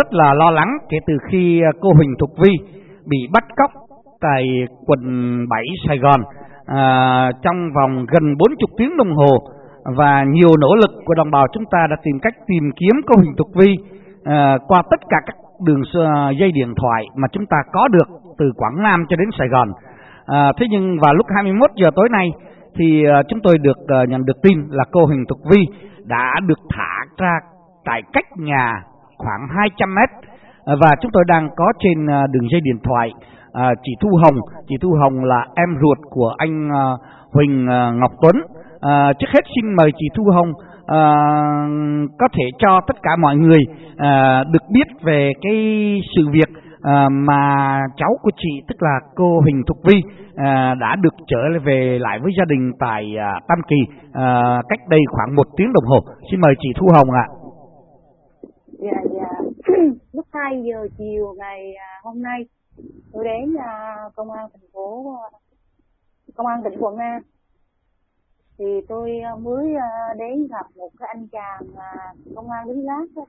rất là lo lắng kể từ khi à, cô Huỳnh Thục Vi bị bắt cóc tại quận 7 Sài Gòn à, trong vòng gần 40 tiếng đồng hồ và nhiều nỗ lực của đồng bào chúng ta đã tìm cách tìm kiếm cô Huỳnh Thục Vi à, qua tất cả các đường à, dây điện thoại mà chúng ta có được từ Quảng Nam cho đến Sài Gòn. À, thế nhưng vào lúc 21 giờ tối nay thì à, chúng tôi được nhận được tin là cô Huỳnh Thục Vi đã được thả ra tại cách nhà khoảng 200 mét à, và chúng tôi đang có trên à, đường dây điện thoại à, chị Thu Hồng. Chị Thu Hồng là em ruột của anh Huỳnh Ngọc Tuấn. Trước hết xin mời chị Thu Hồng có thể cho tất cả mọi người được biết về cái sự việc à, mà cháu của chị tức là cô Huỳnh Thục Vi à, đã được trở về lại với gia đình tại à, Tam Kỳ à, cách đây khoảng một tiếng đồng hồ. Xin mời chị Thu Hồng ạ. Dạ dạ. Lúc 2 giờ chiều ngày à, hôm nay tôi đến à, công an thành phố công an tỉnh Quảng Nam. Thì tôi à, mới đến gặp một cái anh chàng công an lính gác tôi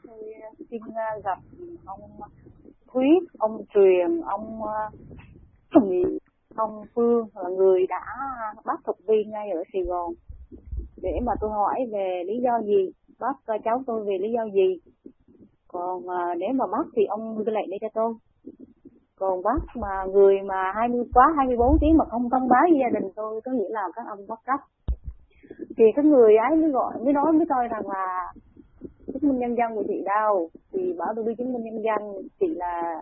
xin gặp ông Thuyết, ông Truyền, ông ông Phương là người đã bắt Thục Vi ngay ở Sài Gòn. Để mà tôi hỏi về lý do gì bắt cháu tôi về lý do gì còn uh, nếu mà bắt thì ông đưa lệnh đây cho tôi. Còn bắt mà người mà 20 quá 24 tiếng mà không thông báo với gia đình tôi có nghĩa là các ông bắt cóc. Thì cái người ấy mới gọi mới nói với tôi rằng là chứng minh nhân dân của chị đâu. Thì bảo tôi đi chứng minh nhân dân chị là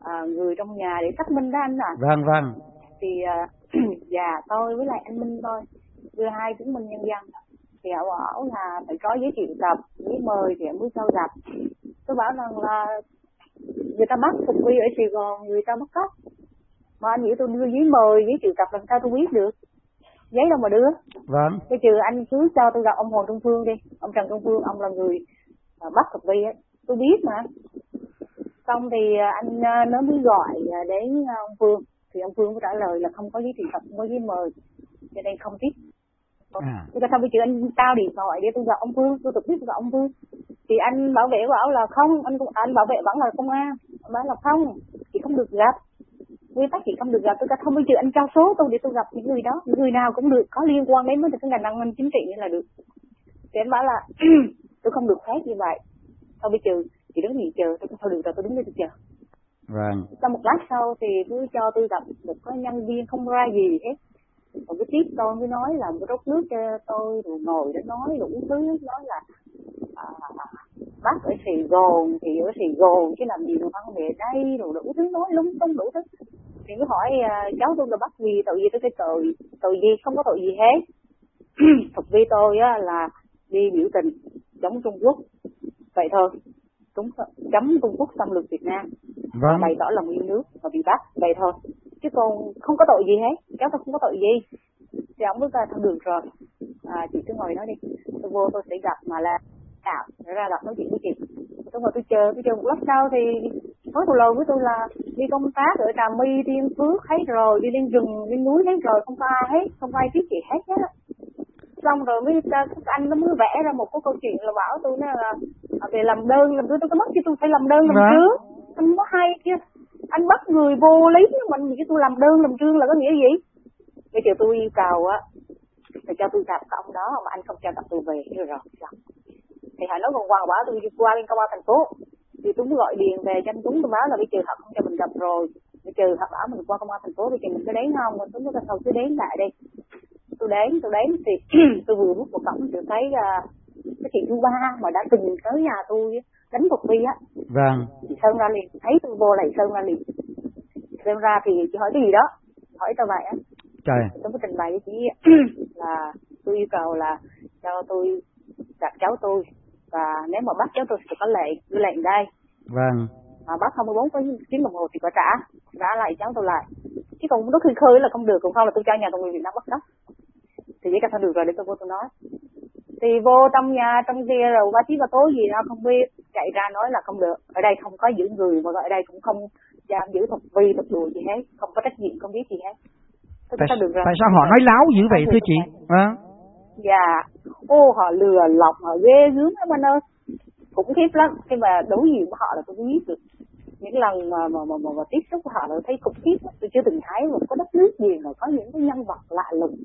à, người trong nhà để xác minh đó anh à vâng vâng. Thì à, dạ tôi với lại anh minh thôi đưa hai chứng minh nhân dân thì họ bảo là phải có giấy triệu tập giấy mời thì mới cho gặp tôi bảo rằng là người ta bắt phục vi ở sài gòn người ta bắt cóc. Mà anh nghĩ tôi đưa giấy mời giấy triệu tập làm sao tôi biết được? Giấy đâu mà đưa? Vâng. Bây giờ anh cứ cho tôi gặp ông hồ trung phương đi. Ông trần trung phương ông là người bắt thực vi ấy tôi biết mà. Xong thì à, anh à, nó mới gọi à, đến ông phương. Thì ông phương có trả lời là không có giấy triệu tập không có giấy mời. Cho nên không tiếp à. tôi sao bây giờ anh tao điện thoại để tôi gặp ông phương tôi trực tiếp gặp ông phương thì anh bảo vệ bảo là không anh anh bảo vệ vẫn là công an. Anh bảo là không thì không được gặp. Quy tắc chị không được gặp tôi cả không bây giờ anh cho số tôi để tôi gặp những người đó. Người nào cũng được có liên quan đến với cái ngành an ninh chính trị này là được. Thì anh bảo là tôi không được phép như vậy. Sau bây giờ chị đứng nhìn chờ tôi không được rồi tôi đứng đây tôi chờ. Vâng. Sau một lát sau thì tôi cho tôi gặp một cái nhân viên không ra gì hết còn cái tiếp tôi mới nói là một rốc nước cho tôi rồi ngồi để nói đủ thứ nói là à, bác ở Sài Gòn thì ở Sài Gòn chứ làm gì mà ăn về đây rồi đủ thứ nói lung tung đủ thứ. Thì mới hỏi à, cháu tôi là bắt gì tội gì? Tôi cái tội tội gì? Không có tội gì hết. Thực vi tôi á là đi biểu tình chống Trung Quốc. Vậy thôi chúng chấm Trung Quốc xâm lược Việt Nam. Vâng. bày tỏ lòng yêu nước và bị bắt vậy thôi chứ còn không có tội gì hết. Cháu tôi không có tội gì. Thì ông bước ra thôi được rồi. À, chị cứ ngồi nói đi. Tôi vô tôi sẽ gặp mà là tạo ra gặp nói chuyện với chị. Tôi ngồi tôi chờ tôi chờ một lúc sau thì nói tôi lời với tôi là đi công tác ở trà my đi phước hết rồi đi lên rừng lên núi hết rồi. Không có ai hết không ai biết chị hết hết xong rồi mới anh nó mới vẽ ra một cái câu chuyện là bảo tôi là về làm đơn làm tôi tôi có mất chứ tôi phải làm đơn làm trước. Anh có hay chứ anh bắt người vô lý mình anh tôi làm đơn làm trương là có nghĩa gì? Bây giờ tôi yêu cầu á thì cho tôi gặp cái ông đó mà anh không cho gặp tôi về. Rồi rồi thì hãy nói còn qua bảo tôi đi qua bên công an thành phố. Thì tôi mới gọi điện về cho anh Tuấn tôi báo là bây giờ họ không cho mình gặp rồi. Bây giờ họ bảo mình qua công an thành phố bây giờ mình có đến không? Mình Tuấn có thôi cứ đến lại đi. Tôi đến tôi đến thì tôi vừa bước vào cổng tôi thấy uh, cái chị thứ ba mà đã từng tới nhà tôi đánh một vi á vâng. Chị sơn ra liền. Thấy tôi vô lại sơn ra liền. Xem ra thì chị hỏi cái gì đó? Hỏi tao vậy á. Trời. Tôi có trình bày với chị là tôi yêu cầu là cho tôi gặp cháu tôi. Và nếu mà bắt cháu tôi thì có lệnh đưa lệnh đây. Vâng. Mà bắt 24 tiếng đồng hồ thì phải trả. Trả lại cháu tôi lại. Chứ còn lúc khi khơi là không được. Còn không là tôi cho nhà tôi người Việt Nam bắt cóc thì chỉ cần thôi được rồi để tôi vô tôi nói thì vô trong nhà trong kia rồi ba chí ba tối gì đó không biết. Chạy ra nói là không được. Ở đây không có giữ người mà ở đây cũng không giam giữ thuật vi thuật đùa gì hết. Không có trách nhiệm không biết gì hết. Tại, sao được tại sao họ nói láo dữ vậy thưa chị? À? dạ. Ô họ lừa lọc họ ghê gớm lắm anh ơi. Khủng khiếp lắm. Khi mà đối diện với họ là tôi biết được. Những lần mà mà mà, mà, mà tiếp xúc với họ là thấy khủng khiếp tôi chưa từng thấy một có đất nước gì mà có những cái nhân vật lạ lùng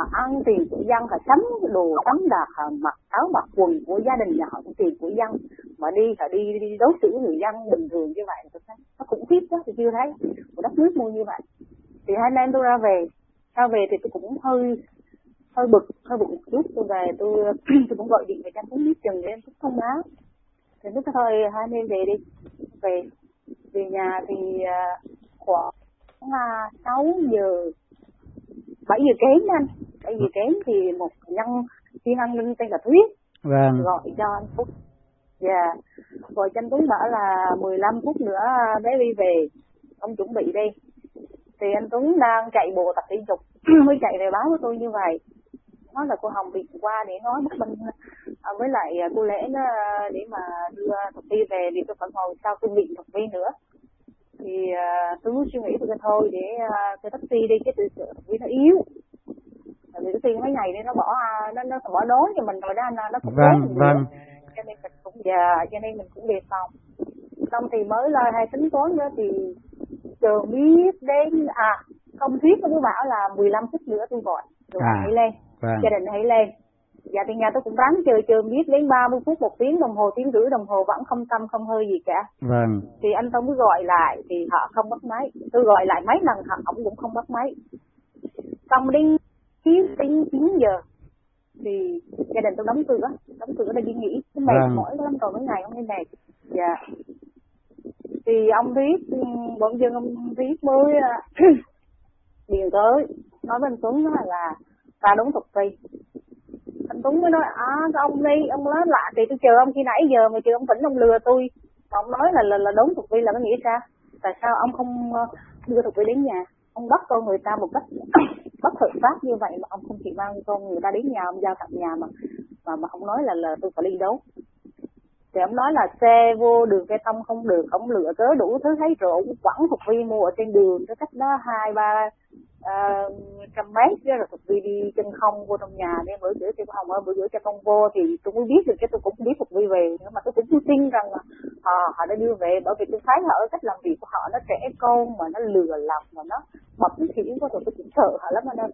mà ăn tiền của dân là sắm đồ sắm đạc à, mặc áo mặc quần của gia đình nhà họ cũng tiền của dân. Mà đi là đi đi đối xử người dân bình thường như vậy tôi thấy nó cũng khiếp đó tôi chưa thấy. Một đất nước mua như vậy. Thì hai anh em tôi ra về ra về thì tôi cũng hơi hơi bực hơi bực một chút. Tôi về tôi tôi cũng gọi điện về cho cũng biết chừng để em cũng thông báo. Thì lúc thôi, hai anh em về đi. Về về nhà thì à, khoảng là sáu giờ 7 giờ kém anh. 7 giờ kém thì một nhân viên an ninh tên là Thuyết. Vâng. gọi cho anh Phúc. Dạ. Yeah. gọi cho anh Tuấn bảo là 15 phút nữa bé đi về. Ông chuẩn bị đi. Thì anh Tuấn đang chạy bộ tập thể dục. Mới chạy về báo với tôi như vậy. Nói là cô Hồng bị qua để nói bất minh. À, với lại à, cô lễ nó để mà đưa Thục Vi về thì tôi phải ngồi sau tôi bị Thục Vi nữa thì uh, tôi muốn suy nghĩ tôi thôi để uh, tôi taxi đi cái từ Thục Vi nó yếu. Tại vì cái tiền mấy ngày đi nó bỏ nó nó bỏ đói cho mình rồi đó anh nó cũng vâng vâng. Cho nên mình cũng già cho nên mình cũng đề phòng. Xong thì mới lo hai tính toán nữa thì chờ biết đến à công thuyết nó bảo là 15 phút nữa tôi gọi. Rồi à. hãy lên vâng. gia đình hãy lên dạ thì nhà tôi cũng ráng chờ chờ biết đến 30 phút một tiếng đồng hồ tiếng rưỡi đồng hồ vẫn không tâm không hơi gì cả. Vâng. Thì anh tôi mới gọi lại thì họ không bắt máy. Tôi gọi lại mấy lần họ ổng cũng không bắt máy. Xong đến chín đến chín giờ. Thì gia đình tôi đóng cửa đóng cửa để đi nghỉ. Cái mệt vâng. mỏi lắm rồi mấy ngày ông đi mệt dạ. Thì ông viết bỗng dưng ông viết mới điện tới. Nói với anh Tuấn đó là ta đúng tục vi anh Tuấn mới nói à ông đi ông nói lạ thì tôi chờ ông khi nãy giờ mà chờ ông vẫn ông lừa tôi. Mà ông nói là là, là đúng tục vi là có nghĩa sao? Tại sao ông không ờ, đưa tục vi đến nhà? Ông bắt con người ta một cách bất hợp pháp như vậy mà ông không chỉ mang con người ta đến nhà ông giao tận nhà mà mà mà không nói là là tôi phải đi đấu thì ông nói là xe vô đường cây thông không được ông lựa cớ đủ thứ thấy rồi ông quẳng thuộc vi mua ở trên đường cái cách đó hai ba uh, trăm mét đó rồi thuộc vi đi chân không vô trong nhà nên bữa giữa cho hồng ơi bữa giữa cho con vô thì tôi mới biết được cái tôi cũng biết thuộc vi về nhưng mà tôi cũng tin rằng là họ họ đã đưa về. Bởi vì tôi thấy họ ở cách làm việc của họ nó trẻ con mà nó lừa lọc mà nó bập xỉu quá rồi tôi cũng sợ họ lắm anh em.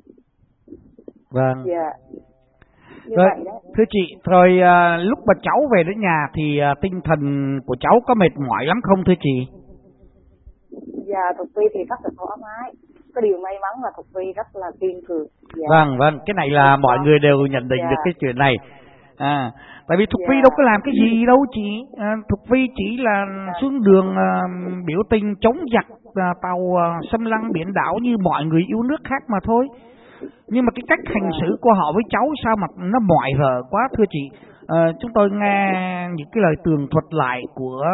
Vâng. Dạ. Yeah rồi, thưa chị, rồi à, lúc mà cháu về đến nhà thì à, tinh thần của cháu có mệt mỏi lắm không thưa chị? Dạ, Thục Vi thì rất là thoải mái. Cái điều may mắn là Thục Vi rất là kiên cường. Dạ. Vâng, vâng, cái này là mọi người đều nhận định dạ. được cái chuyện này. À, tại vì Thục dạ. Vi đâu có làm cái gì đâu chị. À, Thục Vi chỉ là dạ. xuống đường à, biểu tình chống giặc à, tàu à, xâm lăng biển đảo như mọi người yêu nước khác mà thôi nhưng mà cái cách hành xử của họ với cháu sao mà nó mỏi rờ quá thưa chị à, chúng tôi nghe những cái lời tường thuật lại của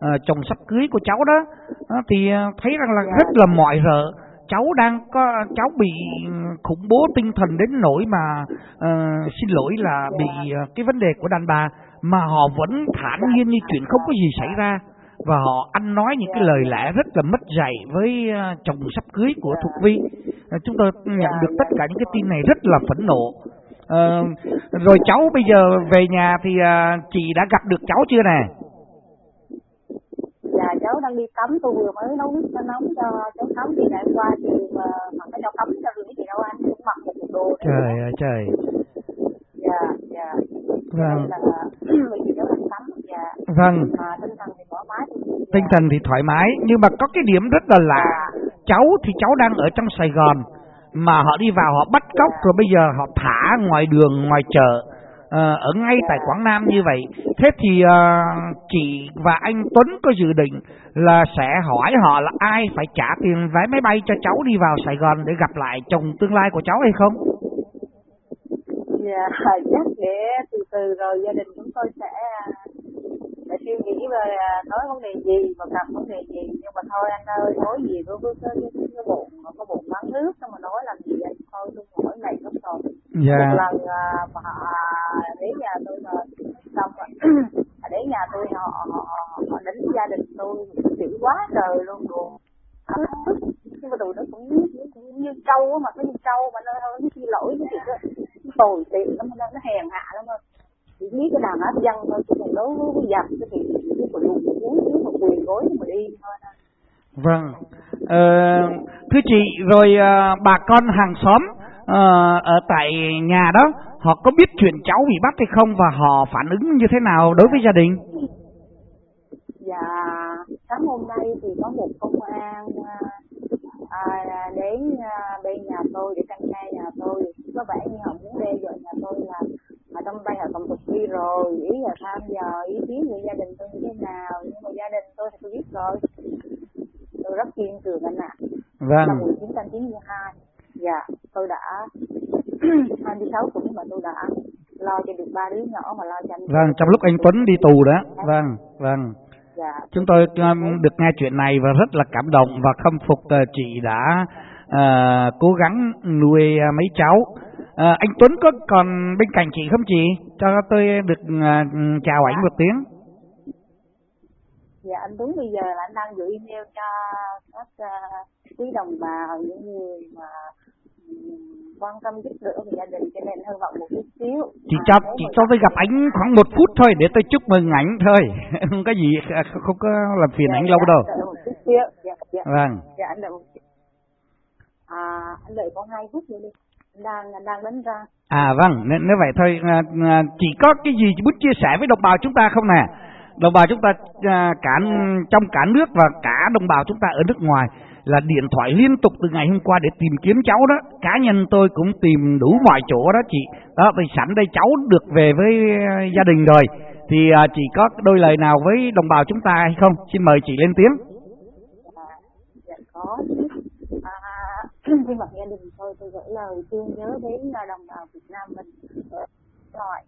à, chồng sắp cưới của cháu đó à, thì thấy rằng là rất là mỏi rờ cháu đang có cháu bị khủng bố tinh thần đến nỗi mà uh, xin lỗi là bị uh, cái vấn đề của đàn bà mà họ vẫn thản nhiên như chuyện không có gì xảy ra và họ ăn nói những cái lời lẽ rất là mất dạy với uh, chồng sắp cưới của thuộc Vi. Uh, chúng tôi nhận được tất cả những cái tin này rất là phẫn nộ. Uh, rồi cháu bây giờ về nhà thì uh, chị đã gặp được cháu chưa nè? Dạ cháu đang đi tắm, tôi vừa mới nấu nước nóng cho cháu tắm thì đã qua trường mà mặc cái cháu tắm cho rồi chị đâu anh cũng mặc một bộ đồ. Trời ơi trời. Dạ dạ. Vâng. Là, mình cháu đang tắm dạ. Vâng. À, tinh thần thì thoải mái. Tinh thần thì thoải mái nhưng mà có cái điểm rất là lạ. Cháu thì cháu đang ở trong Sài Gòn mà họ đi vào họ bắt cóc rồi bây giờ họ thả ngoài đường ngoài chợ Ờ, ở ngay tại Quảng Nam như vậy. Thế thì uh, chị và anh Tuấn có dự định là sẽ hỏi họ là ai phải trả tiền vé máy bay cho cháu đi vào Sài Gòn để gặp lại chồng tương lai của cháu hay không? Dạ, chắc để từ từ rồi gia đình chúng tôi sẽ à, để suy nghĩ về à, nói vấn đề gì và gặp vấn đề gì nhưng mà thôi anh ơi nói gì với cứ cứ cái, cái bụng có bụng bán nước xong mà nói làm gì anh thôi tôi hỏi này lắm rồi yeah. một lần à, mà đến nhà tôi mà xong rồi. Đến nhà tôi họ họ, họ đánh gia đình tôi chữ quá trời luôn rồi nhưng mà tụi nó cũng cũng như trâu mà nó như trâu mà nó nó xin lỗi cái chuyện đó tồi tiện lắm nó nó hèn hạ lắm chỉ biết cái đàn áp dân thôi chứ còn đối với giặc thì chỉ có lùi xuống chứ mà quỳ gối mà đi thôi. Vâng. Ờ, thưa chị, rồi à, bà con hàng xóm à, ở tại nhà đó, họ có biết chuyện cháu bị bắt hay không và họ phản ứng như thế nào đối với gia đình? Dạ, sáng hôm nay thì có một công an à, đến à, bên nhà tôi để canh nghe nhà tôi. Có vẻ như họ muốn đe dọa nhà tôi là mà trong tay họ cầm thực thi rồi, ý là tham giờ ý kiến của gia đình tôi như thế nào. Nhưng mà gia đình tôi thì tôi biết rồi tôi rất kiên cường anh ạ. Vâng. Năm 1992, dạ, tôi đã 26 tuổi mà tôi đã lo cho được ba đứa nhỏ mà lo cho anh. Vâng, trong lúc anh Tuấn đi tù đó. Vâng, vâng. Dạ. Chúng tôi um, được nghe chuyện này và rất là cảm động và khâm phục uh, chị đã uh, cố gắng nuôi uh, mấy cháu. Uh, anh Tuấn có còn bên cạnh chị không chị? Cho tôi được uh, chào ảnh một tiếng. Dạ anh Tuấn bây giờ là anh đang gửi email cho các uh, quý đồng bào những người mà um, quan tâm giúp đỡ về gia đình cho nên hy vọng một chút xíu. Chị cho chị cho tôi gặp ảnh khoảng một phút thôi để tôi chúc mừng ảnh thôi. không có gì không, có làm phiền dạ, ảnh lâu dạ, đâu. Dạ, dạ. Vâng. Dạ anh đợi một chút. À anh đợi có hai phút nữa đi. Anh đang anh đang đánh ra. À vâng, nếu, nếu vậy thôi à, à, chị có cái gì muốn chia sẻ với đồng bào chúng ta không nè? Đồng bào chúng ta à, cả trong cả nước và cả đồng bào chúng ta ở nước ngoài là điện thoại liên tục từ ngày hôm qua để tìm kiếm cháu đó. Cá nhân tôi cũng tìm đủ mọi chỗ đó chị. Đó, vì sẵn đây cháu được về với ờ, gia đình rồi. Thì à, chị có đôi lời nào với đồng bào chúng ta hay không? Xin mời chị lên tiếng. À, dạ có. À, khi mà gia đình tôi tôi gửi lời thương nhớ đến ờ, đồng bào Việt Nam mình ở ngoài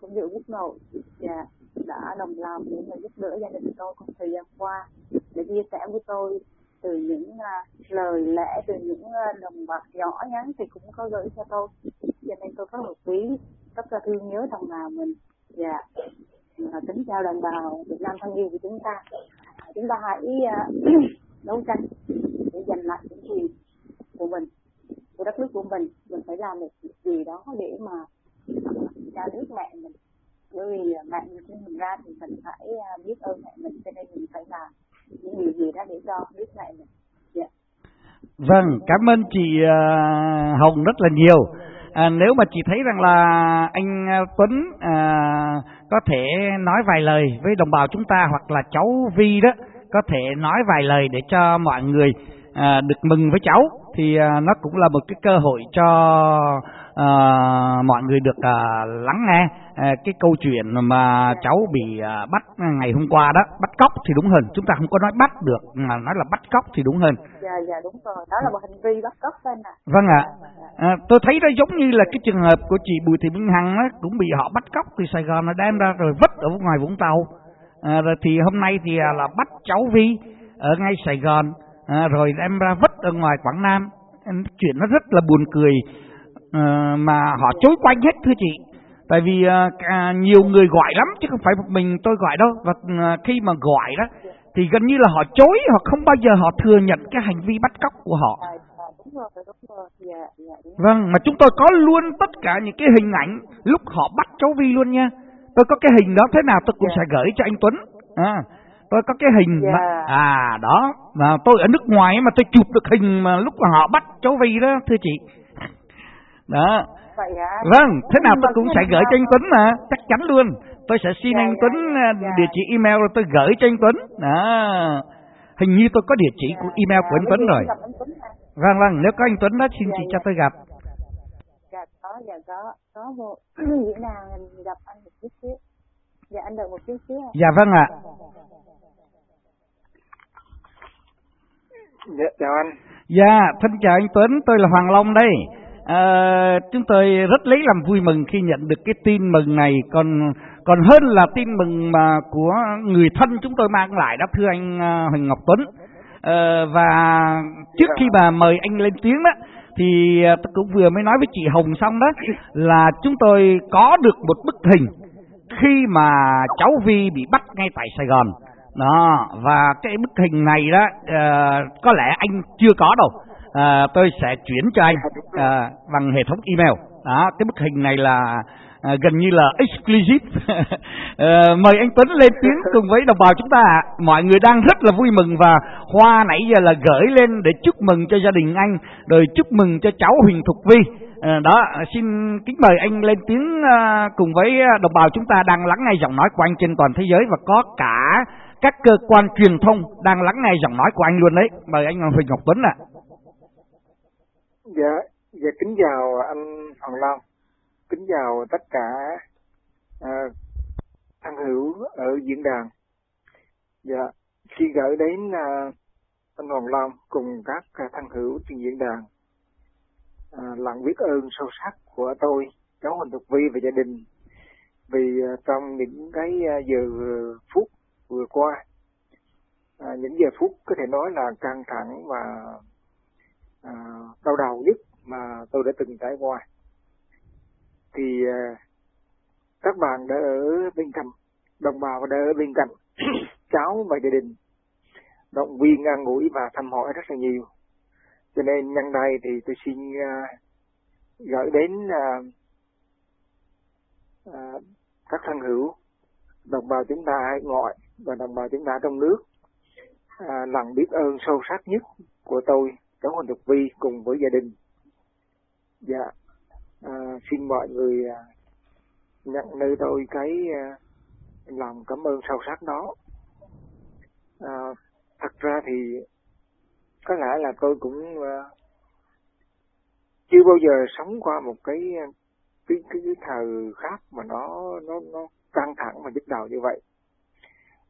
cũng như quốc nội và đã đồng lòng để mà giúp đỡ gia đình tôi trong thời gian qua để chia sẻ với tôi từ những uh, lời lẽ từ những uh, đồng bạc nhỏ nhắn thì cũng có gửi cho tôi. Cho nên tôi rất là quý rất là thương nhớ đồng bào mình. Dạ. Và yeah. kính chào đồng bào Việt Nam thân yêu của chúng ta. Chúng ta hãy uh, đấu tranh để giành lại những quyền của mình của đất nước của mình. Mình phải làm một việc gì đó để mà cha nước mẹ mình. Bởi vì mẹ mình sinh mình ra thì mình phải biết ơn mẹ mình cho nên mình phải làm những điều gì đó để cho biết mẹ mình. Dạ. Vâng, cảm ơn chị à, Hồng rất là nhiều. À, nếu mà chị thấy rằng là anh à, Tuấn à, có thể nói vài lời với đồng bào chúng ta hoặc là cháu Vi đó có thể nói vài lời để cho mọi người à, được mừng với cháu thì à, nó cũng là một cái cơ hội cho à, mọi người được à, lắng nghe à, cái câu chuyện mà cháu bị à, bắt ngày hôm qua đó. Bắt cóc thì đúng hơn. Chúng ta không có nói bắt được mà nói là bắt cóc thì đúng hơn. Dạ dạ đúng rồi. Đó là một hành vi bắt cóc anh ạ. Vâng ạ. À, tôi thấy nó giống như là cái trường hợp của chị Bùi Thị Minh Hằng á cũng bị họ bắt cóc từ Sài Gòn nó đem ra rồi vứt ở ngoài Vũng Tàu. À, rồi thì hôm nay thì à, là bắt cháu Vi ở ngay Sài Gòn à, rồi đem ra vứt ở ngoài Quảng Nam. Chuyện nó rất là buồn cười. à, mà họ chối quanh hết thưa chị. Tại vì à, nhiều người gọi lắm chứ không phải một mình tôi gọi đâu. Và à, khi mà gọi đó thì gần như là họ chối họ không bao giờ họ thừa nhận cái hành vi bắt cóc của họ. Vâng mà chúng tôi có luôn tất cả những cái hình ảnh lúc họ bắt cháu Vi luôn nha. Tôi có cái hình đó thế nào tôi cũng sẽ gửi cho anh Tuấn. À, tôi có cái hình yeah. mà, à đó. Mà tôi ở nước ngoài mà tôi chụp được hình mà lúc mà họ bắt cháu Vi đó thưa chị đó. Vậy à? vâng thế nào tôi cũng sẽ gửi cho anh Tuấn mà chắc chắn luôn. Tôi sẽ xin dạ, anh dạ, Tuấn dạ, dạ. địa chỉ email rồi tôi gửi cho anh Tuấn. Đó. Hình như tôi có địa chỉ của email của anh Tuấn rồi. vâng vâng nếu có anh Tuấn đó xin dạ, chị dạ. cho tôi gặp. Dạ có dạ có. Có một diễn đàn gặp anh một chút xíu. Dạ anh đợi một chút xíu dạ vâng ạ. Dạ, chào anh. Dạ, thân chào anh Tuấn, tôi là Hoàng Long đây. À, chúng tôi rất lấy làm vui mừng khi nhận được cái tin mừng này, còn còn hơn là tin mừng mà của người thân chúng tôi mang lại đó thưa anh ờ, Huỳnh Ngọc Tuấn. À, và trước khi mà mời anh lên tiếng đó, thì tôi cũng vừa mới nói với chị Hồng xong đó là chúng tôi có được một bức hình khi mà cháu Vi bị bắt ngay tại Sài Gòn. Đó và cái bức hình này đó uh, có lẽ anh chưa có đâu à, tôi sẽ chuyển cho anh à, bằng hệ thống email đó cái bức hình này là à, gần như là exclusive. à, mời anh Tuấn lên tiếng cùng với đồng bào chúng ta. Mọi người đang rất là vui mừng và hoa nãy giờ là gửi lên để chúc mừng cho gia đình anh, rồi chúc mừng cho cháu Huỳnh Thục Vi. À, đó, xin kính mời anh lên tiếng à, cùng với đồng bào chúng ta đang lắng nghe giọng nói của anh trên toàn thế giới và có cả các cơ quan truyền thông đang lắng nghe giọng nói của anh luôn đấy. Mời anh Huỳnh Ngọc Tuấn ạ. Dạ, dạ kính chào anh Hoàng Long, kính chào tất cả à, thân hữu ở diễn đàn. Dạ, khi gửi đến à, anh Hoàng Long cùng các à, thân hữu trên diễn đàn à, lòng biết ơn sâu sắc của tôi, cháu Huỳnh Thục Vi và gia đình vì à, trong những cái à, giờ phút vừa qua, à, những giờ phút có thể nói là căng thẳng và à, đau đầu nhất mà tôi đã từng trải qua. Thì à, các bạn đã ở bên cạnh đồng bào đã ở bên cạnh cháu và gia đình. Động viên à, an ủi và thăm hỏi rất là nhiều. Cho nên nhân đây thì tôi xin à, gửi đến à, à, các thân hữu đồng bào chúng ta hải ngoại và đồng bào chúng ta trong nước à, lòng biết ơn sâu sắc nhất của tôi cháu ơn Thục Vi cùng với gia đình. Dạ, à, xin mọi người à, nhận nơi tôi cái à, lòng cảm ơn sâu sắc đó. À, thật ra thì có lẽ là tôi cũng à, chưa bao giờ sống qua một cái à, cái cái, cái thời khác mà nó nó nó căng thẳng và nhức đầu như vậy.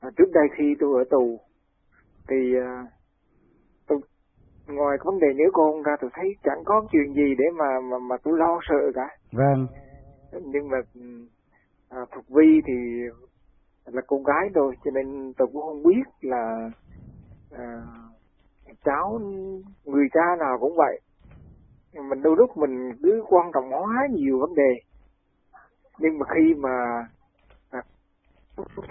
À, trước đây khi tôi ở tù thì à, ngoài vấn đề nếu con ra tôi thấy chẳng có chuyện gì để mà mà mà tôi lo sợ cả. Vâng. Nhưng mà à, Thục Vi thì là con gái thôi cho nên tôi cũng không biết là à, cháu người cha nào cũng vậy. Mình đôi lúc mình cứ quan trọng hóa nhiều vấn đề. Nhưng mà khi mà à,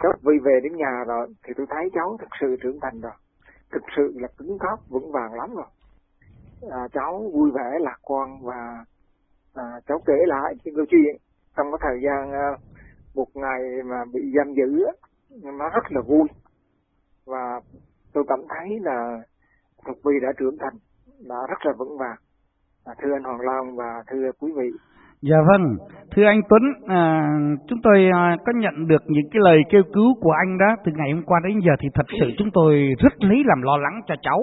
cháu Vi về đến nhà rồi thì tôi thấy cháu thực sự trưởng thành rồi thực sự là cứng cáp vững vàng lắm rồi. À, cháu vui vẻ lạc quan và à, cháu kể lại cái câu chuyện. Trong cái thời gian à, một ngày mà bị giam giữ nó rất là vui. Và tôi cảm thấy là Thục Vi đã trưởng thành đã rất là vững vàng. À, thưa anh Hoàng Long và thưa quý vị Dạ vâng, thưa anh Tuấn, à, chúng tôi à, có nhận được những cái lời kêu cứu của anh đó từ ngày hôm qua đến giờ thì thật sự chúng tôi rất lấy làm lo lắng cho cháu.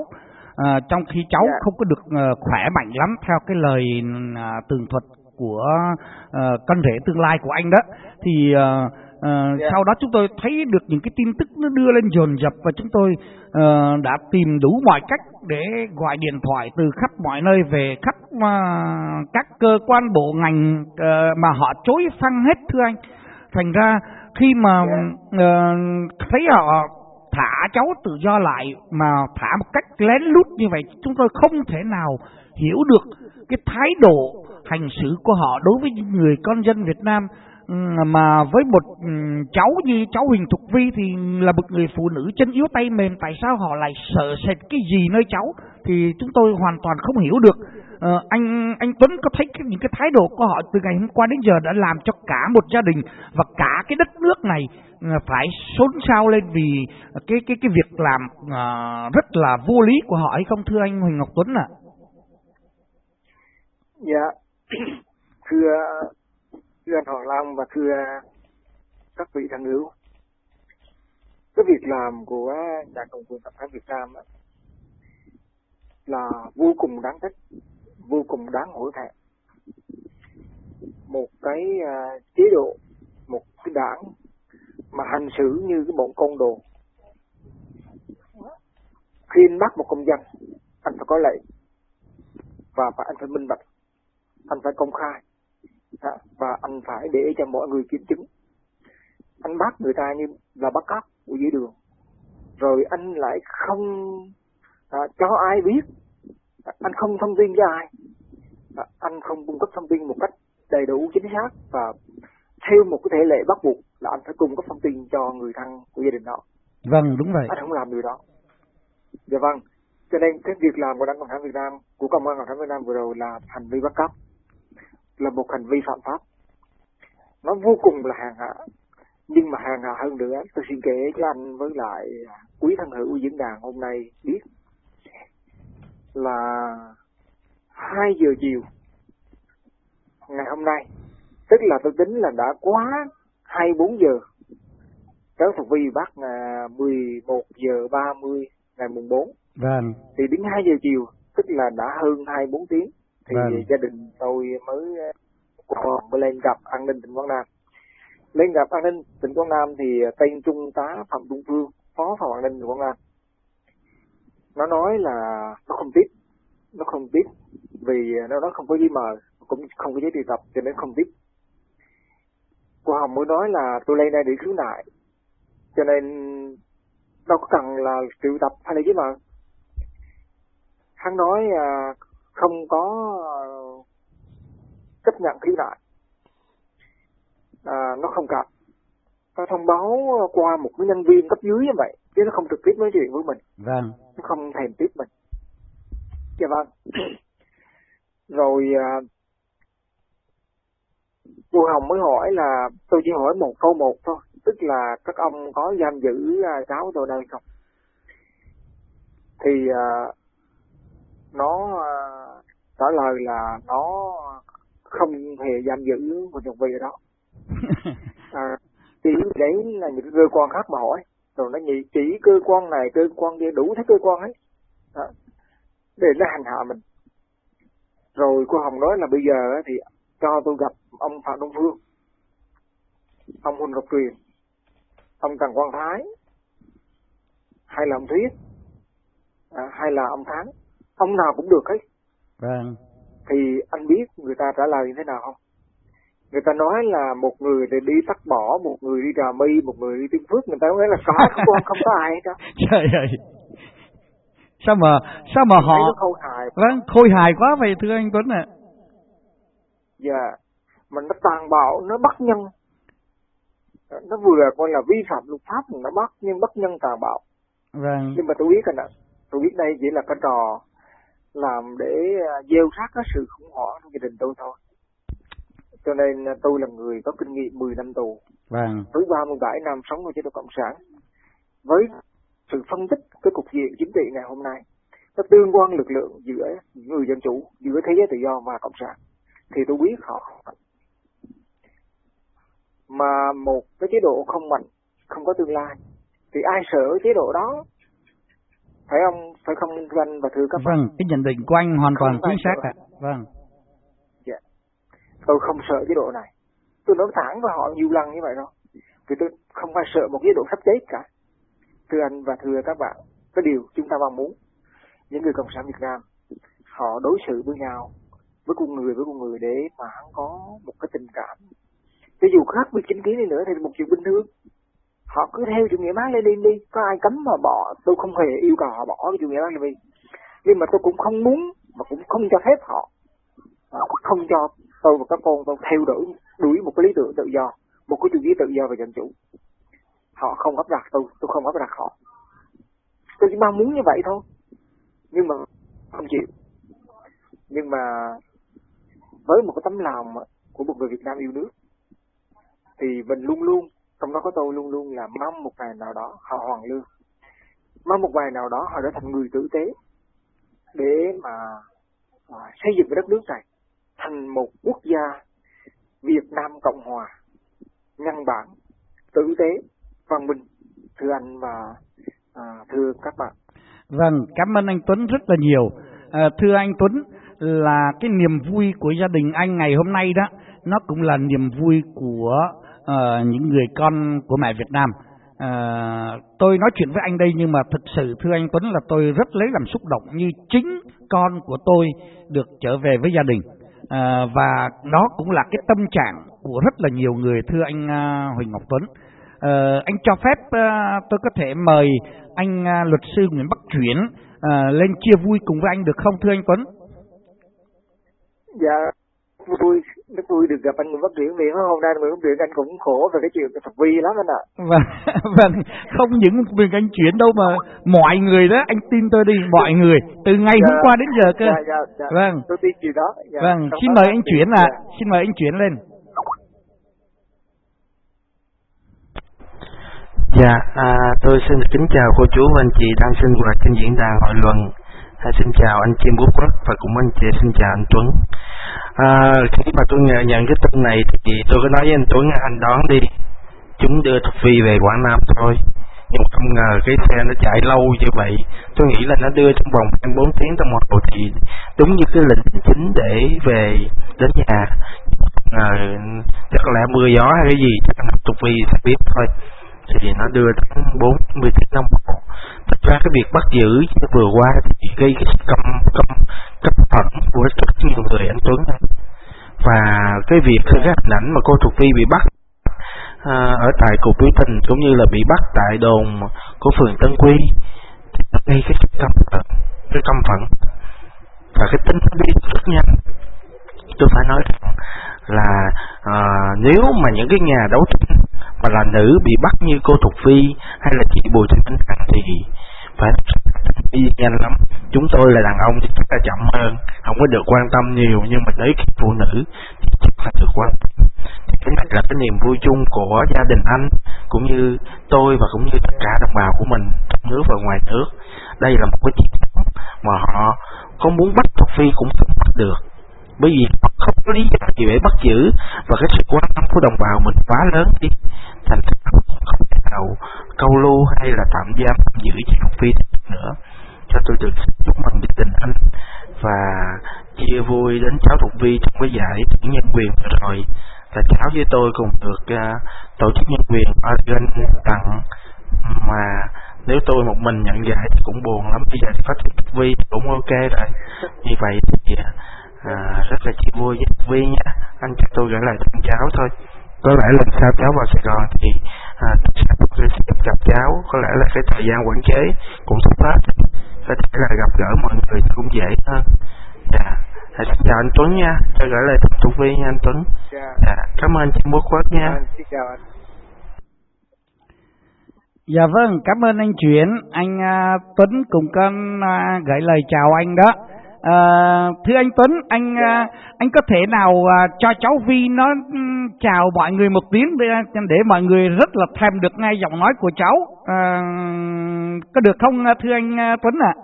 À, trong khi cháu. Dạ. không có được uh, khỏe mạnh lắm theo cái lời uh, tường thuật của uh, con rể tương lai của anh đó thì uh, Uh, yeah. Sau đó chúng tôi thấy được những cái tin tức nó đưa lên dồn dập và chúng tôi uh, đã tìm đủ mọi cách để gọi điện thoại từ khắp mọi nơi về khắp uh, các cơ quan bộ ngành uh, mà họ chối phăng hết thưa anh. Thành ra khi mà uh, thấy họ thả cháu tự do lại mà thả một cách lén lút như vậy chúng tôi không thể nào hiểu được cái thái độ hành xử của họ đối với những người con dân Việt Nam Ừ, mà với một ừ, cháu như cháu Huỳnh Thục Vi thì là một người phụ nữ chân yếu tay mềm tại sao họ lại sợ sệt cái gì nơi cháu thì chúng tôi hoàn toàn không hiểu được à, anh anh Tuấn có thấy cái, những cái thái độ của họ từ ngày hôm qua đến giờ đã làm cho cả một gia đình và cả cái đất nước này ờ, phải xôn xao lên vì cái cái cái việc làm à, rất là vô lý của họ hay không thưa anh Huỳnh Ngọc Tuấn ạ? À? Dạ thưa thưa anh Hoàng Long và thưa các vị thân hữu cái việc làm của đảng cộng quyền cộng sản Việt Nam đó, là vô cùng đáng thích vô cùng đáng hổ thẹn. Một cái uh, chế độ một cái đảng mà hành xử như cái bọn con đồ. Khi anh bắt một công dân anh phải có lệnh và phải anh phải minh bạch anh phải công khai và anh phải để cho mọi người kiểm chứng. Anh bắt người ta như là bắt cóc ở dưới đường. Rồi anh lại không à, cho ai biết. À, anh không thông tin cho ai. À, anh không cung cấp thông tin một cách đầy đủ chính xác. Và theo một cái thể lệ bắt buộc là anh phải cung cấp thông tin cho người thân của gia đình đó. Vâng đúng vậy. Anh không làm điều đó. Dạ vâng. Cho nên cái việc làm của đảng cộng sản việt nam của công an cộng sản việt nam vừa rồi là hành vi bắt cóc là một hành vi phạm pháp. Nó vô cùng là hàng hạ. Nhưng mà hàng hạ hơn nữa tôi xin kể cho anh với lại quý thân hữu diễn đàn hôm nay biết là 2 giờ chiều ngày hôm nay tức là tôi tính là đã quá 24 giờ kéo thuộc vi bắt là 11 giờ 30 ngày mùng 4 vâng. Thì đến 2 giờ chiều tức là đã hơn 24 tiếng thì Vâng. gia đình tôi mới uh, mới lên gặp an ninh tỉnh Quảng Nam. Lên gặp an ninh tỉnh Quảng Nam thì tên trung tá Phạm Trung Phương phó phòng an ninh tỉnh Quảng Nam. Nó nói là nó không tiếp nó không tiếp vì nó nó không có giấy mờ cũng không có giấy triệu tập cho nên không tiếp cô Hồng mới nói là tôi lên đây để khiếu nại cho nên đâu có cần là triệu tập hay là giấy mờ hắn nói à, không có à, chấp nhận khiếu nại. À, nó không cần. Nó thông báo qua một cái nhân viên cấp dưới như vậy chứ nó không trực tiếp nói chuyện với mình. Vâng. Nó không thèm tiếp mình. Dạ vâng. Rồi à, cô Hồng mới hỏi là tôi chỉ hỏi một câu một thôi tức là các ông có giam giữ à, cháu tôi đây không? Thì à, nó à, trả lời là nó không hề giam giữ một nhật vị đó. À, chỉ đấy là những cơ quan khác mà hỏi. Rồi nó nhị chỉ cơ quan này cơ quan kia đủ thế cơ quan ấy. Đó. để nó hành hạ mình. Rồi cô Hồng nói là bây giờ thì cho tôi gặp ông Phạm Đông Phương. Ông Huỳnh Ngọc Truyền ông Trần Quang Thái. Hay là ông Thuyết. À, hay là ông Thắng ông nào cũng được hết. Vâng. Thì anh biết người ta trả lời như thế nào không? Người ta nói là một người thì đi tắt bỏ một người đi trà my một người đi tiên phước. Người ta nói là có không có, không có ai hết đó trời ơi. Sao mà sao mà họ khâu hài. Vâng khôi hài quá vậy thưa anh Tuấn ạ. Dạ. Mà nó tàn bạo nó bắt nhân. Nó vừa coi là vi phạm luật pháp nó bắt nhưng bắt nhân tàn bạo. Vâng. Nhưng mà tôi biết rồi nè tôi biết đây chỉ là cái trò làm để à, gieo rắc cái sự khủng hoảng trong gia đình tôi thôi. Cho nên à, tôi là người có kinh nghiệm 10 năm tù. Vâng. Với 37 năm sống trong chế độ cộng sản. Với sự phân tích cái cục diện chính trị ngày hôm nay nó tương quan lực lượng giữa người dân chủ giữa thế giới tự do và cộng sản thì tôi biết họ mà một cái chế độ không mạnh không có tương lai thì ai sợ chế độ đó phải không phải không thưa anh và thưa các bạn. vâng cái nhận định của anh hoàn toàn chính xác ạ. Vâng. Tôi không sợ chế độ này. Tôi nói thẳng với họ nhiều lần như vậy rồi. Vì tôi không phải sợ một chế độ sắp chết cả. Thưa anh và thưa các bạn cái điều chúng ta mong muốn những người cộng sản Việt Nam họ đối xử với nhau với con người với con người để mà hắn có một cái tình cảm. Cho dù khác biệt chính kiến đi nữa thì một chuyện bình thường họ cứ theo chủ nghĩa Mác Lênin đi. Có ai cấm mà bỏ? Tôi không hề yêu cầu họ bỏ cái chủ nghĩa Mác Lênin nhưng mà tôi cũng không muốn mà cũng không cho phép họ. Không cho tôi và các con tôi theo đuổi đuổi một cái lý tưởng tự do, một cái chủ nghĩa tự do và dân chủ. Họ không áp đặt tôi tôi không áp đặt họ. Tôi chỉ mong muốn như vậy thôi. Nhưng mà không chịu. Nhưng mà với một cái tấm lòng của một người Việt Nam yêu nước, thì mình luôn luôn trong đó có tôi luôn luôn là mong một ngày nào đó họ hoàn lương. Mong một ngày nào đó họ trở thành người tử tế để mà à, xây dựng cái đất nước này thành một quốc gia Việt Nam Cộng Hòa nhân bản tử tế văn minh. Thưa anh và à, thưa các bạn. Vâng, cảm ơn anh Tuấn rất là nhiều. À, thưa anh Tuấn, là cái niềm vui của gia đình anh ngày hôm nay đó, nó cũng là niềm vui của uh, những người con của mẹ Việt Nam. Uh, tôi nói chuyện với anh đây nhưng mà thực sự thưa anh Tuấn là tôi rất lấy làm xúc động như chính con của tôi được trở về với gia đình. Uh, và đó cũng là cái tâm trạng của rất là nhiều người thưa anh uh, Huỳnh Ngọc Tuấn. Uh, anh cho phép uh, tôi có thể mời anh uh, luật sư Nguyễn Bắc Chuyển uh, lên chia vui cùng với anh được không thưa anh Tuấn? dạ vui rất vui được gặp anh Nguyễn Bắc Truyện vì hôm nay Nguyễn Bắc Truyện anh cũng khổ về cái chuyện cái vi lắm anh ạ. Và, vâng, và vâng, không những mình anh chuyển đâu mà mọi người đó anh tin tôi đi mọi người từ ngày dạ, hôm qua đến giờ cơ. Dạ, dạ, dạ. Vâng. Tôi tin chuyện đó. Dạ, vâng. Xin mời anh chuyển là dạ. xin mời anh chuyển lên. Dạ, à, tôi xin kính chào cô chú anh chị đang sinh hoạt trên diễn đàn hội luận À, xin chào anh Kim Quốc Quốc và cũng anh chị xin chào anh Tuấn. À, khi mà tôi nhận cái tin này thì tôi có nói với anh Tuấn anh đón đi. Chúng đưa Thục Phi về Quảng Nam thôi. Nhưng không ngờ cái xe nó chạy lâu như vậy. Tôi nghĩ là nó đưa trong vòng 24 tiếng đồng hồ thì đúng như cái lịch chính để về đến nhà. À, chắc lẽ mưa gió hay cái gì chắc là Thục Phi sẽ biết thôi thì nó đưa đến 40 tiếng đồng hồ. Thật ra cái việc bắt giữ vừa qua thì gây cái căm căm căm phẫn của rất nhiều người anh Tuấn và cái việc cái hình ảnh mà cô Thục Phi bị bắt à, ở tại cục biểu tình cũng như là bị bắt tại đồn của phường Tân Quy thì nó gây cái căm phẫn cái căm phẫn. Và cái tính đi rất nhanh. Tôi phải nói rằng là à, nếu mà những cái nhà đấu tranh mà là nữ bị bắt như cô Thục Phi hay là chị Bùi Thị Minh Hằng thì phải đi nhanh lắm. Chúng tôi là đàn ông thì chắc là chậm hơn, không có được quan tâm nhiều, nhưng mà tới khi phụ nữ thì chắc là được quan tâm. Thì cái này là cái niềm vui chung của gia đình anh, cũng như tôi và cũng như tất cả đồng bào của mình, trong nước và ngoài nước. Đây là một cái chuyện mà họ có muốn bắt Thục Phi cũng không bắt được bởi vì họ không có lý do gì để bắt giữ và cái sự quan tâm của đồng bào mình quá lớn đi. Thành ra không thể nào câu lưu hay là tạm giam giữ cho học viên nữa. Cho tôi được chúc mừng gia tình anh và chia vui đến cháu Thục Vi trong cái giải thưởng nhân quyền vừa rồi. Là cháu với tôi cùng được uh, tổ chức nhân quyền Oregon tặng. Mà nếu tôi một mình nhận giải thì cũng buồn lắm. Bây giờ thì có Vi cũng ok rồi. Như vậy thì à, à, rất là chia vui với Vi nha anh cho tôi gửi lại cho cháu thôi. Có lẽ lần sau cháu vào Sài Gòn thì à, tôi sẽ gặp cháu. Có lẽ là cái thời gian quản chế cũng sắp hết có thể là gặp gỡ mọi người cũng dễ hơn. Dạ. À, xin chào anh Tuấn nha. Cho gửi lời thăm Thu Vi nha anh Tuấn. Dạ, dạ cảm ơn chị Quốc Quốc nha. À, xin chào anh. Dạ vâng, cảm ơn anh Chuyển, anh uh, Tuấn cùng con uh, gửi lời chào anh đó. À, thưa anh Tuấn, anh à, anh có thể nào à, cho cháu Vi nó um, chào mọi người một tiếng để, để mọi người rất là thèm được nghe giọng nói của cháu. À, có được không thưa anh Tuấn ạ? À?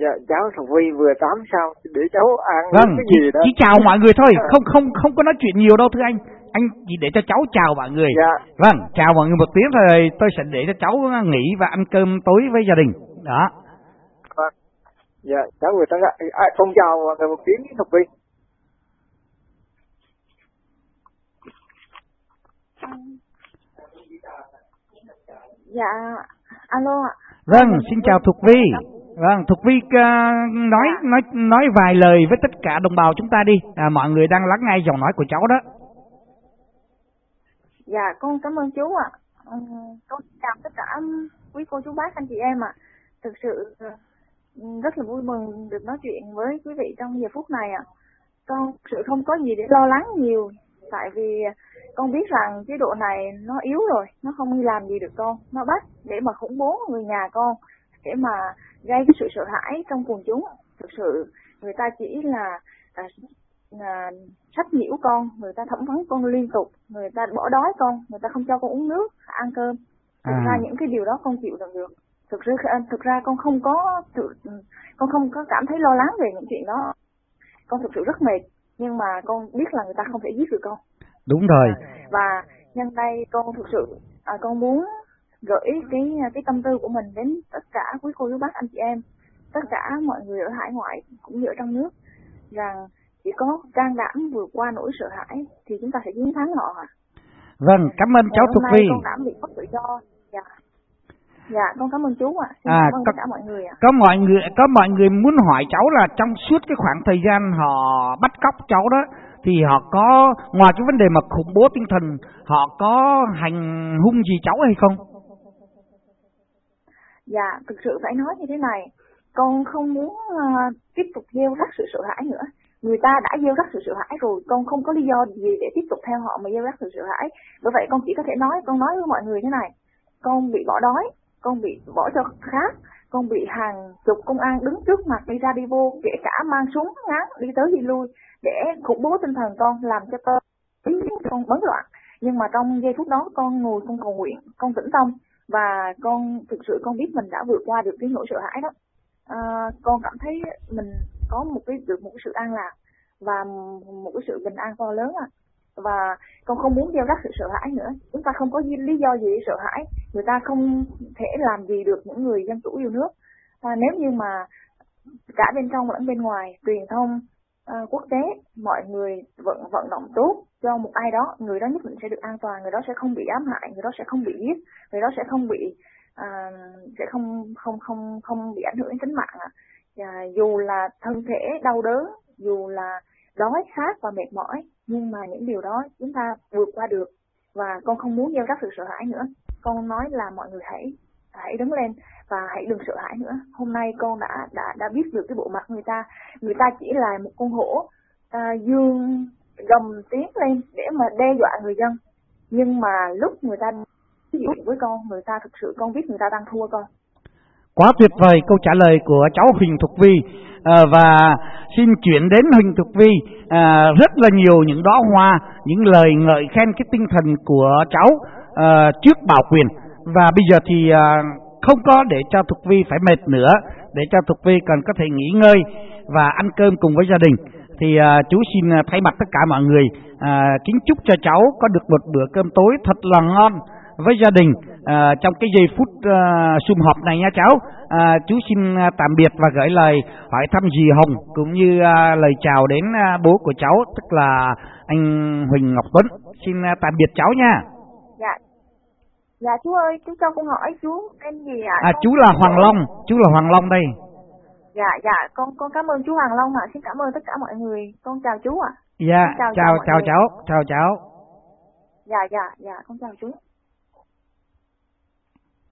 Dạ cháu Thục Vi vừa tắm xong để cháu ăn vâng, cái chỉ, gì đó. chỉ chào mọi người thôi, không không không có nói chuyện nhiều đâu thưa anh. Anh chỉ để cho cháu chào mọi người. Dạ. Vâng, chào mọi người một tiếng rồi tôi sẽ để cho cháu nghỉ và ăn cơm tối với gia đình. Đó. Dạ, cháu vừa tắm lại. À, con chào mọi người một tiếng Thục Vi. Dạ, alo ạ. Vâng, xin chào Thục Vi. Vâng, Thục Vi uh, nói nói nói vài lời với tất cả đồng bào chúng ta đi. À, mọi người đang lắng nghe giọng nói của cháu đó. Dạ, con cảm ơn chú ạ. Ừ, con chào tất cả quý cô chú bác anh chị em ạ. Thực sự rất là vui mừng được nói chuyện với quý vị trong giờ phút này ạ. Con thực sự không có gì để lo lắng nhiều, tại vì con biết rằng chế độ này nó yếu rồi, nó không làm gì được con, nó bắt để mà khủng bố người nhà con, để mà gây cái sự sợ hãi trong quần chúng. Thực sự người ta chỉ là à, à, sách nhiễu con, người ta thẩm vấn con liên tục, người ta bỏ đói con, người ta không cho con uống nước, ăn cơm. Thực à. ra những cái điều đó con chịu đựng được. Thực ra thực ra con không có tự, con không có cảm thấy lo lắng về những chuyện đó. Con thực sự rất mệt, nhưng mà con biết là người ta không thể giết được con. Đúng rồi. Và nhân đây con thực sự à, con muốn gửi cái cái tâm tư của mình đến tất cả quý cô chú bác anh chị em, tất cả mọi người ở hải ngoại cũng như ở trong nước rằng chỉ có can đảm vượt qua nỗi sợ hãi thì chúng ta sẽ chiến thắng họ ạ. Vâng, cảm ơn cháu Thục Vi. Con cảm bị mất tự do. Dạ. Dạ, con cảm ơn chú ạ. Xin à, cảm ơn có, cả mọi người ạ. Có mọi người có mọi người muốn hỏi cháu là trong suốt cái khoảng thời gian họ bắt cóc cháu đó thì họ có ngoài cái vấn đề mà khủng bố tinh thần, họ có hành hung gì cháu hay không? Dạ, thực sự phải nói như thế này, con không muốn uh, tiếp tục gieo rắc sự sợ hãi nữa. Người ta đã gieo rắc sự sợ hãi rồi, con không có lý do gì để tiếp tục theo họ mà gieo rắc sự sợ hãi. Bởi vậy con chỉ có thể nói, con nói với mọi người thế này, con bị bỏ đói, con bị bỏ cho khác, con bị hàng chục công an đứng trước mặt đi ra đi vô, kể cả mang súng ngắn đi tới đi lui để khủng bố tinh thần con, làm cho con con bấn loạn. nhưng mà trong giây phút đó con ngồi con cầu nguyện con tĩnh tâm và con thực sự con biết mình đã vượt qua được cái nỗi sợ hãi đó à, con cảm thấy mình có một cái được một cái sự an lạc và một cái sự bình an to lớn à và con không muốn gieo rắc sự sợ hãi nữa. Chúng ta không có lý do gì để sợ hãi. Người ta không thể làm gì được những người dân chủ yêu nước. À, nếu như mà cả bên trong lẫn bên ngoài truyền thông à, quốc tế mọi người vận vận động tốt cho một ai đó người đó nhất định sẽ được an toàn người đó sẽ không bị ám hại người đó sẽ không bị giết người đó sẽ không bị à, sẽ không không không không bị ảnh hưởng đến tính mạng à. dù là thân thể đau đớn dù là đói khát và mệt mỏi nhưng mà những điều đó chúng ta vượt qua được. Và con không muốn gieo rắc sự sợ hãi nữa. Con nói là mọi người hãy hãy đứng lên và hãy đừng sợ hãi nữa. Hôm nay con đã đã đã biết được cái bộ mặt người ta. Người ta chỉ là một con hổ à, dương gầm tiếng lên để mà đe dọa người dân. Nhưng mà lúc người ta ví dụ với con người ta thực sự con biết người ta đang thua con. Quá tuyệt vời câu trả lời của cháu Huỳnh Thục Vi. À, và xin chuyển đến Huỳnh Thục Vi à, rất là nhiều những đóa hoa những lời ngợi khen cái tinh thần của cháu à, trước bảo quyền. Và bây giờ thì à, không có để cho Thục Vi phải mệt nữa để cho Thục Vi cần có thể nghỉ ngơi và ăn cơm cùng với gia đình. Thì à, chú xin à, thay mặt tất cả mọi người à, kính chúc cho cháu có được một bữa cơm tối thật là ngon với gia đình à, trong cái giây phút à, sum họp này nha cháu. À, chú xin à, tạm biệt và gửi lời hỏi thăm dì Hồng cũng như à, lời chào đến à, bố của cháu tức là anh Huỳnh Ngọc Tuấn. Xin à, tạm biệt cháu nha. Dạ. Dạ chú ơi chú cho con hỏi chú tên gì ạ? À chú là Hoàng Long chú là Hoàng Long đây. Dạ dạ con con cảm ơn chú Hoàng Long ạ. Xin cảm ơn tất cả mọi người. Con chào chú ạ. Dạ chào chào, chào cháu chào cháu. Dạ dạ dạ con chào chú